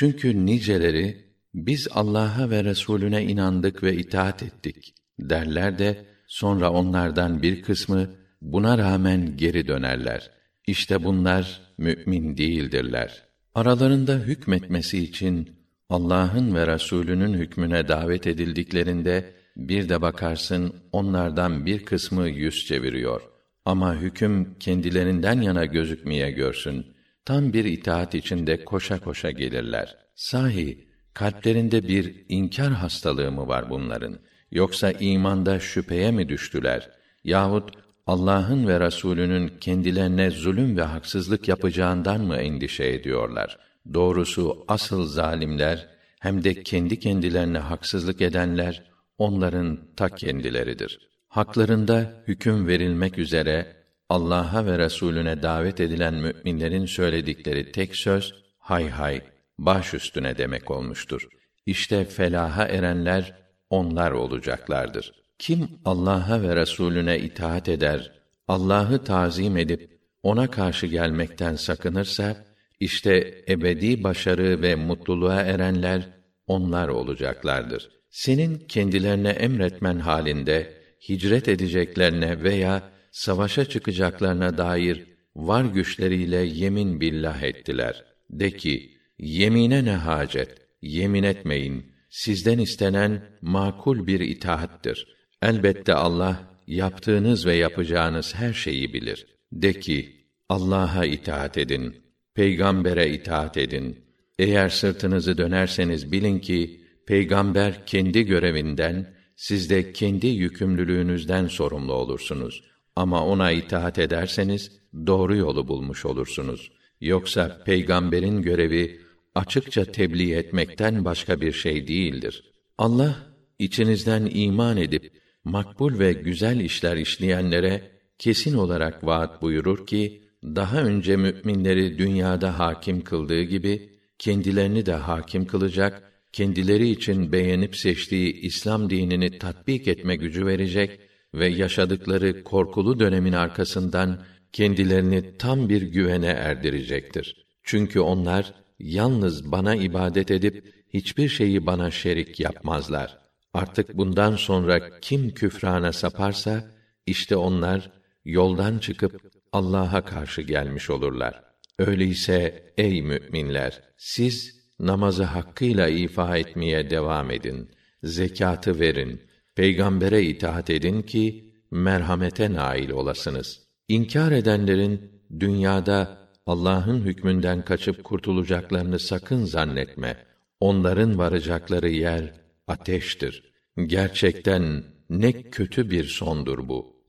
Çünkü niceleri biz Allah'a ve Resulüne inandık ve itaat ettik derler de sonra onlardan bir kısmı buna rağmen geri dönerler. İşte bunlar mümin değildirler. Aralarında hükmetmesi için Allah'ın ve Resulünün hükmüne davet edildiklerinde bir de bakarsın onlardan bir kısmı yüz çeviriyor. Ama hüküm kendilerinden yana gözükmeye görsün. Tam bir itaat içinde koşa koşa gelirler. Sahi kalplerinde bir inkar hastalığı mı var bunların? Yoksa imanda şüpheye mi düştüler? Yahut Allah'ın ve Resulünün kendilerine zulüm ve haksızlık yapacağından mı endişe ediyorlar? Doğrusu asıl zalimler hem de kendi kendilerine haksızlık edenler onların ta kendileridir. Haklarında hüküm verilmek üzere Allah'a ve Resulüne davet edilen müminlerin söyledikleri tek söz hay hay baş üstüne demek olmuştur. İşte felaha erenler onlar olacaklardır. Kim Allah'a ve Resulüne itaat eder, Allah'ı tazim edip ona karşı gelmekten sakınırsa işte ebedi başarı ve mutluluğa erenler onlar olacaklardır. Senin kendilerine emretmen halinde hicret edeceklerine veya savaşa çıkacaklarına dair var güçleriyle yemin billah ettiler. De ki, yemine ne hacet, yemin etmeyin. Sizden istenen makul bir itaattir. Elbette Allah yaptığınız ve yapacağınız her şeyi bilir. De ki, Allah'a itaat edin, peygambere itaat edin. Eğer sırtınızı dönerseniz bilin ki peygamber kendi görevinden, siz de kendi yükümlülüğünüzden sorumlu olursunuz. Ama ona itaat ederseniz doğru yolu bulmuş olursunuz. Yoksa peygamberin görevi açıkça tebliğ etmekten başka bir şey değildir. Allah içinizden iman edip makbul ve güzel işler işleyenlere kesin olarak vaat buyurur ki daha önce müminleri dünyada hakim kıldığı gibi kendilerini de hakim kılacak, kendileri için beğenip seçtiği İslam dinini tatbik etme gücü verecek ve yaşadıkları korkulu dönemin arkasından kendilerini tam bir güvene erdirecektir. Çünkü onlar yalnız bana ibadet edip hiçbir şeyi bana şerik yapmazlar. Artık bundan sonra kim küfrana saparsa işte onlar yoldan çıkıp Allah'a karşı gelmiş olurlar. Öyleyse ey müminler siz namazı hakkıyla ifa etmeye devam edin. Zekatı verin. Peygambere itaat edin ki merhamete nail olasınız. İnkar edenlerin dünyada Allah'ın hükmünden kaçıp kurtulacaklarını sakın zannetme. Onların varacakları yer ateştir. Gerçekten ne kötü bir sondur bu.